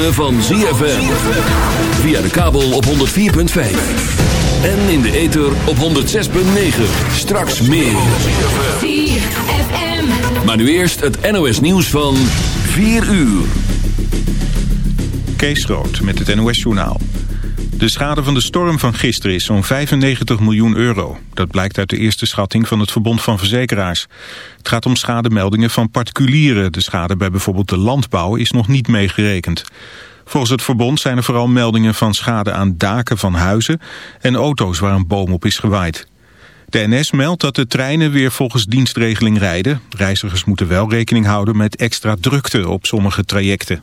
ritme van ZFM. Via de kabel op 104.5. En in de ether op 106.9. Straks meer. ZFM. Maar nu eerst het NOS nieuws van 4 uur. Kees Groot met het NOS journaal. De schade van de storm van gisteren is zo'n 95 miljoen euro. Dat blijkt uit de eerste schatting van het Verbond van Verzekeraars. Gaat om schademeldingen van particulieren. De schade bij bijvoorbeeld de landbouw is nog niet meegerekend. Volgens het verbond zijn er vooral meldingen van schade aan daken van huizen... en auto's waar een boom op is gewaaid. De NS meldt dat de treinen weer volgens dienstregeling rijden. Reizigers moeten wel rekening houden met extra drukte op sommige trajecten.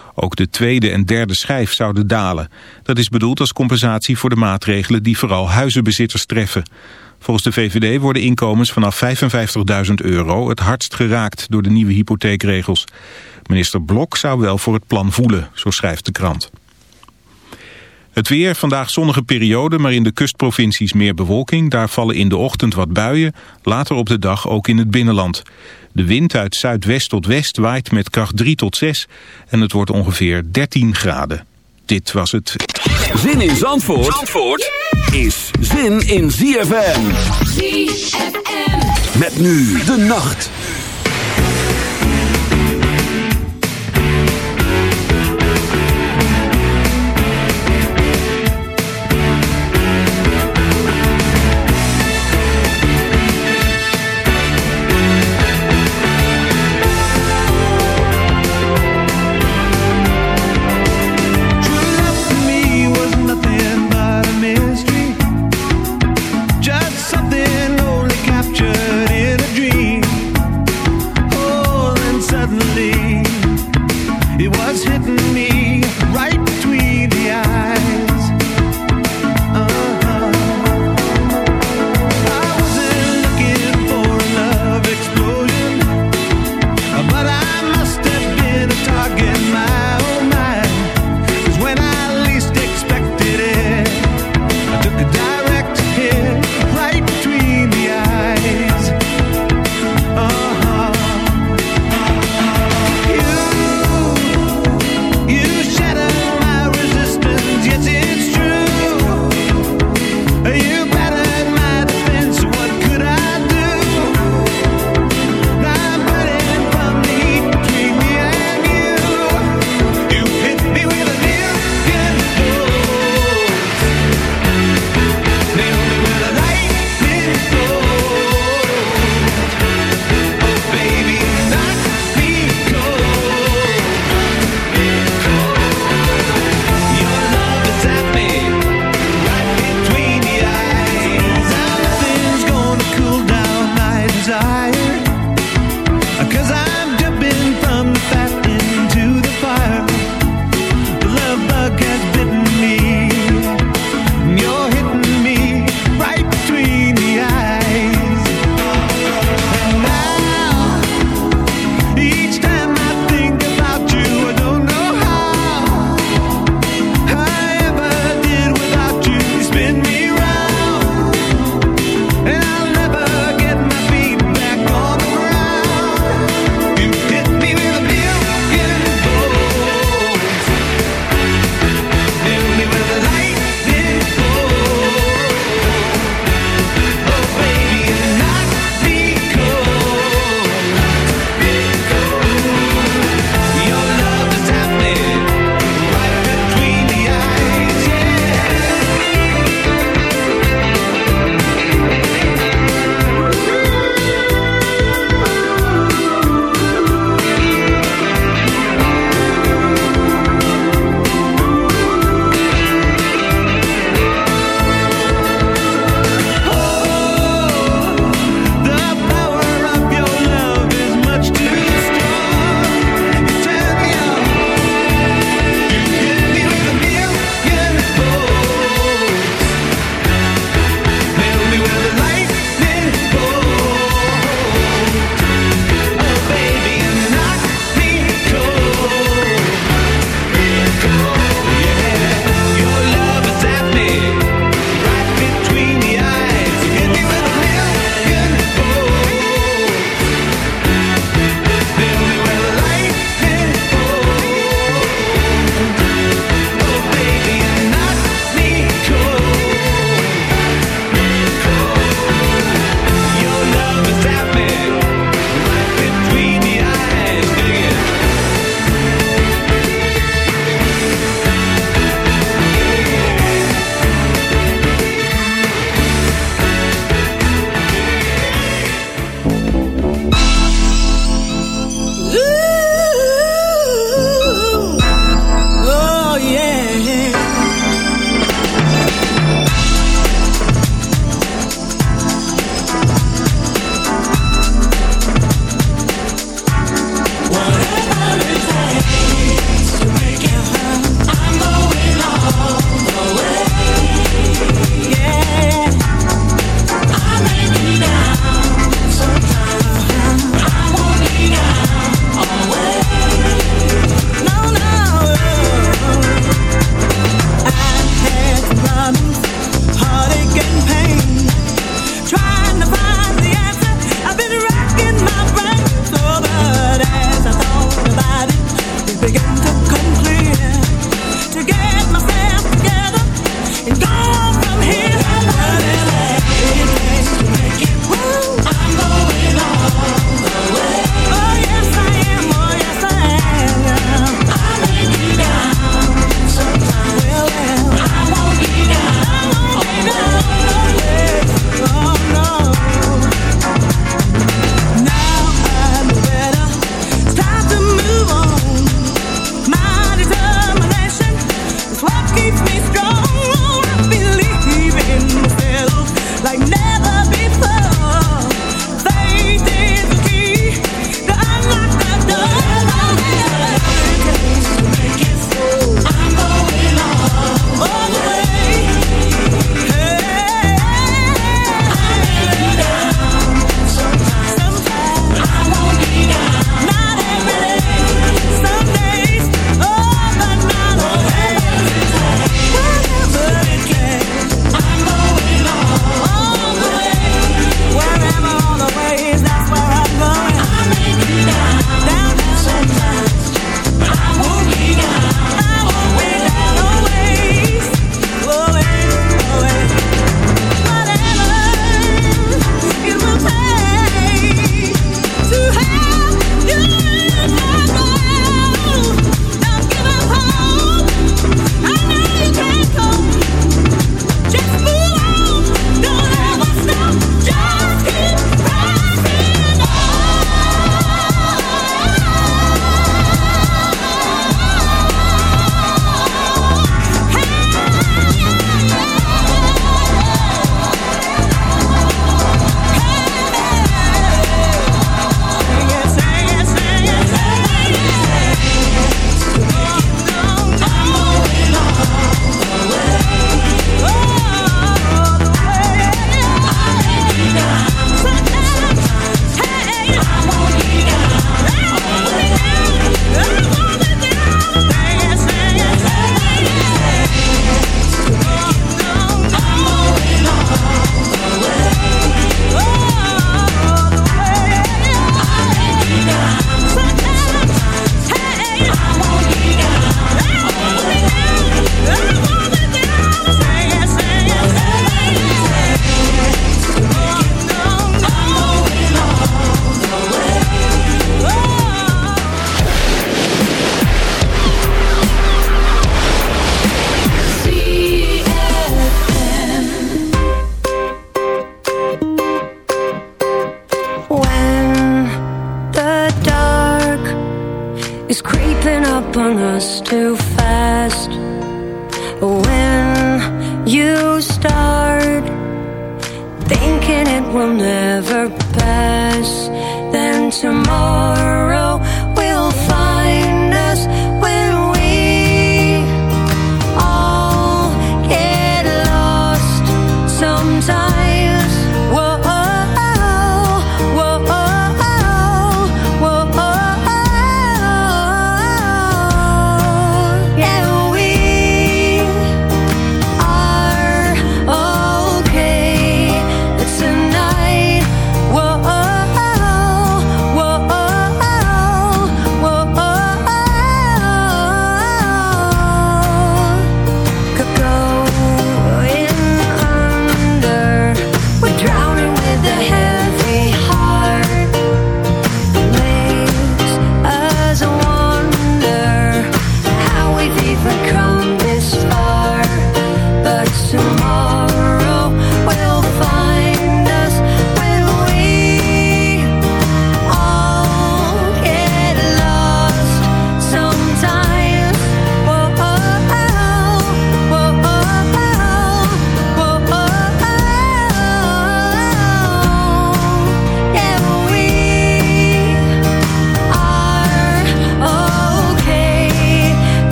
Ook de tweede en derde schijf zouden dalen. Dat is bedoeld als compensatie voor de maatregelen die vooral huizenbezitters treffen. Volgens de VVD worden inkomens vanaf 55.000 euro het hardst geraakt door de nieuwe hypotheekregels. Minister Blok zou wel voor het plan voelen, zo schrijft de krant. Het weer, vandaag zonnige periode, maar in de kustprovincies meer bewolking. Daar vallen in de ochtend wat buien, later op de dag ook in het binnenland. De wind uit zuidwest tot west waait met kracht 3 tot 6 en het wordt ongeveer 13 graden. Dit was het. Zin in Zandvoort, Zandvoort is zin in ZFM. ZFM. Met nu de nacht.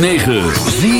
106.9 ZFM.